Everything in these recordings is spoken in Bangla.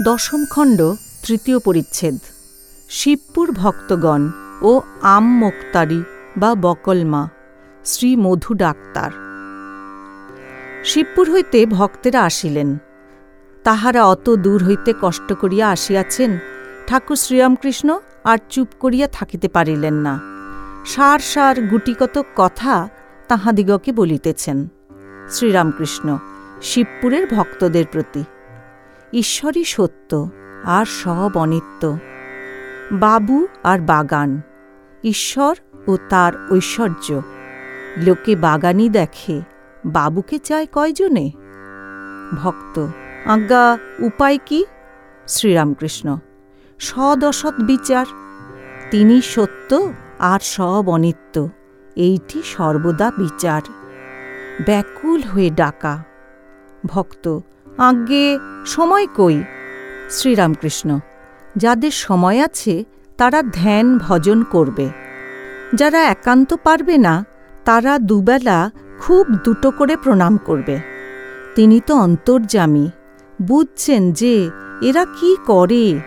দশম খণ্ড, তৃতীয় পরিচ্ছেদ। শিবপুর ভক্তগণ ও আম মোক্তারি বা বকলমা, শ্রী মধু ডাক্তার। শিবপুর হইতে ভক্তেরা আসিলেন। তাহারা অত দূর হইতে কষ্ট করিয়া আসিয়াছেন, ঠাকুর শ্রীরামকৃষ্ণ আর চুপ করিয়া থাকিতে পারিলেন না। সার সার গুটিকত কথা তাহাদিগকে বলিতেছেন, শ্রীরামকৃষ্ণ, শিবপুরের ভক্তদের প্রতি। ঈশ্বরই সত্য আর সব অনিত্য। বাবু আর বাগান, ঈশ্বর ও তার ঐশ্বর্য। লোকে বাগানই দেখে, বাবুকে চায় কয়জনে? ভক্ত, আজ্ঞা, উপায় কি? শ্রীরামকৃষ্ণ, সদসৎ বিচার। তিনি সত্য আর সব অনিত্য, এইটি সর্বদা বিচার। ব্যাকুল হয়ে ডাকা। ভক্ত আজ্ঞে সময় কই? শ্রীরামকৃষ্ণ, যাদের সময় আছে তারা ধ্যান ভজন করবে। যারা একান্ত পারবে না, তারা দুবেলা খুব দুটো করে প্রণাম করবে। তিনি তো অন্তর্যামী, বুঝছেন যে এরা কি করে?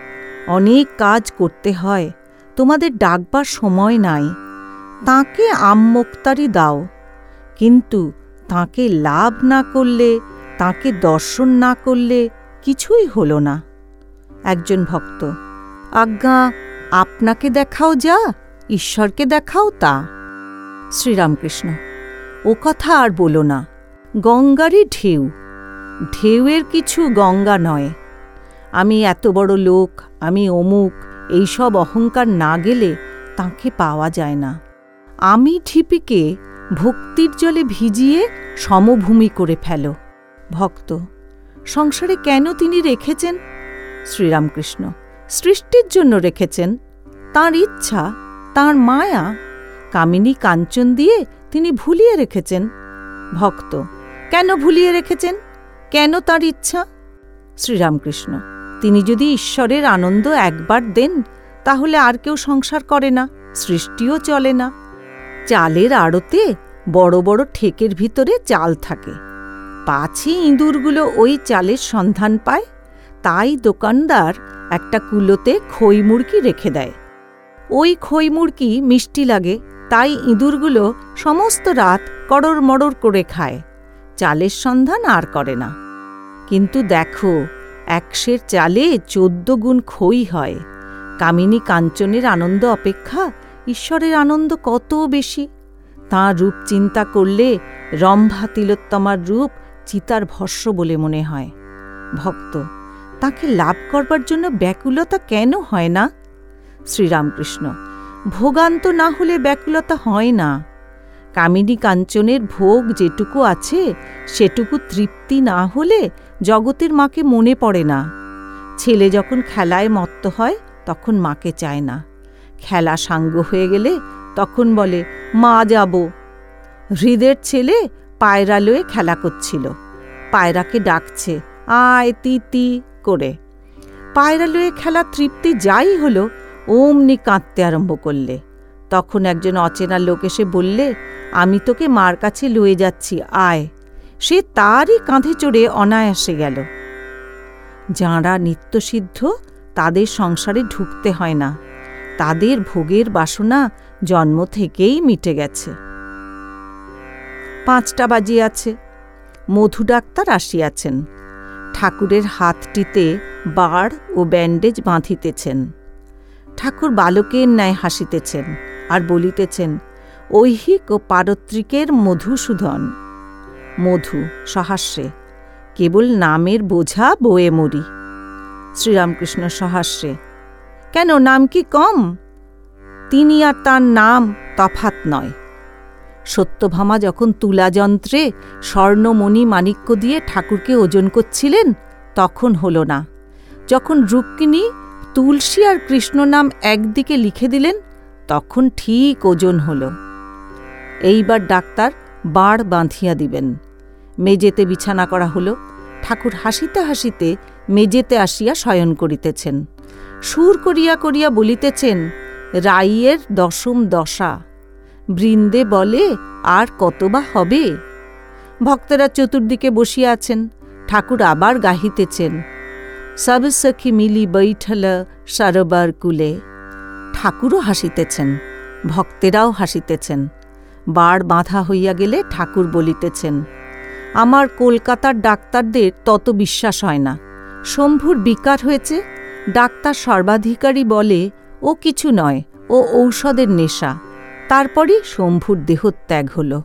অনেক কাজ করতে হয়, তোমাদের ডাকবার সময় নাই। তাকে আম্মোক্তারি দাও, কিন্তু তাকে লাভ না করলে তাকে দর্শন না করলে কিছুই হল না। একজন ভক্ত, আজ্ঞা, আপনাকে দেখাও যা, ঈশ্বরকে দেখাও তা। শ্রীরামকৃষ্ণ, ও কথা আর বলো না, গঙ্গারই ঢেউ। ঢেউয়ের কিছু গঙ্গা নয়। আমি এত বড় লোক, আমি অমুক, এইসব অহংকার না গেলে তাকে পাওয়া যায় না। আমি ঠিপিকে ভক্তির জলে ভিজিয়ে সমভূমি করে ফেল। ভক্ত। সংসারে কেন তিনি রেখেছেন? শ্রীরামকৃষ্ণ। সৃষ্টির জন্য রেখেছেন। তার ইচ্ছা, তার মায়া, কামিনী কাঞ্চন দিয়ে তিনি ভুলিয়ে রেখেছেন। ভক্ত, কেন ভুলিয়ে রেখেছেন? কেন তার ইচ্ছা? শ্রীরামকৃষ্ণ, তিনি যদি ঈশ্বরের আনন্দ একবার দেন, তাহলে আর কেউ সংসার করে না, সৃষ্টিও চলে না। চালের আড়তে বড় বড় ঠেকের ভিতরে চাল থাকে। পাছে ইঁদুরগুলো ওই চালের সন্ধান পায়, তাই দোকানদার একটা কুলোতে খই মুড়কি রেখে দেয়। ওই খই মুড়কি মিষ্টি লাগে, তাই ইঁদুরগুলো সমস্ত রাত কড়র মড়র করে খায়। চালের সন্ধান আর করে না। কিন্তু দেখো একশের চালে চোদ্দ গুণ খই হয়। কামিনী কাঞ্চনের আনন্দ অপেক্ষা ঈশ্বরের আনন্দ কত বেশি। তাঁর রূপ চিন্তা করলে রম্ভা তিলোত্তমার রূপ চিতার ভস্য বলে মনে হয়। ভক্ত, তাকে লাভ করবার জন্য ব্যাকুলতা কেন হয় না? শ্রীরামকৃষ্ণ, ভোগান্ত না হলে ব্যাকুলতা হয় না। কামিনী কাঞ্চনের ভোগ যেটুকু আছে, সেটুকু তৃপ্তি না হলে জগতের মাকে মনে পড়ে না। ছেলে যখন খেলায় মত্ত হয়, তখন মাকে চায় না। খেলা সাঙ্গ হয়ে গেলে তখন বলে, মা যাব। হৃদের ছেলে পায়রা লয়ে খেলা করছিল। পায়রাকে ডাকছে, আয় তি তি করে। পায়রা লয়ে খেলা তৃপ্তি যাই হলো, অমনি কাঁদতে আরম্ভ করলে। তখন একজন অচেনা লোক এসে বললে, আমি তোকে মার কাছে লয়ে যাচ্ছি, আয়। সে তারই কাঁধে চড়ে অনায়াসে গেল। যাঁরা নিত্যসিদ্ধ, তাদের সংসারে ঢুকতে হয় না। তাদের ভোগের বাসনা জন্ম থেকেই মিটে গেছে। পাঁচটা বাজিয়াছে। মধু ডাক্তার আসিয়াছেন। ঠাকুরের হাতটিতে বাড় ও ব্যান্ডেজ বাঁধিতেছেন। ঠাকুর বালকের ন্যায় হাসিতেছেন আর বলিতেছেন, ঐহিক ও পারত্রিকের মধুসূদন। মধু সহাস্যে কেবল নামের বোঝা বয়ে মরি। শ্রীরামকৃষ্ণ সহাস্যে কেন নাম কি কম? তিনি আর তার নাম তফাত নয়। সত্যভামা যখন তুলাযন্ত্রে স্বর্ণমণি মাণিক্য দিয়ে ঠাকুরকে ওজন করছিলেন, তখন হল না। যখন রুক্মিণী তুলসী আর কৃষ্ণ নাম একদিকে লিখে দিলেন, তখন ঠিক ওজন হল। এইবার ডাক্তার বাড় বাঁধিয়া দিবেন। মেজেতে বিছানা করা হল। ঠাকুর হাসিতে হাসিতে মেজেতে আসিয়া শয়ন করিতেছেন। সুর করিয়া করিয়া বলিতেছেন, রাইয়ের দশম দশা। বৃন্দে বলে, আর কত বা হবে? ভক্তরা চতুর্দিকে বসিয়া আছেন, ঠাকুর আবার গাহিতেছেন। সব সখী মিলি বৈঠল সরোবর কুলে। ঠাকুরও হাসিতেছেন, ভক্তেরাও হাসিতেছেন। বাড় বাঁধা হইয়া গেলে ঠাকুর বলিতেছেন, আমার কলকাতার ডাক্তারদের তত বিশ্বাস হয় না। শম্ভুর বিকার হয়েছে, ডাক্তার সর্বাধিকারী বলে ও কিছু নয়, ও ঔষধের নেশা। তারপরই শম্ভুর দেহত্যাগ হলো।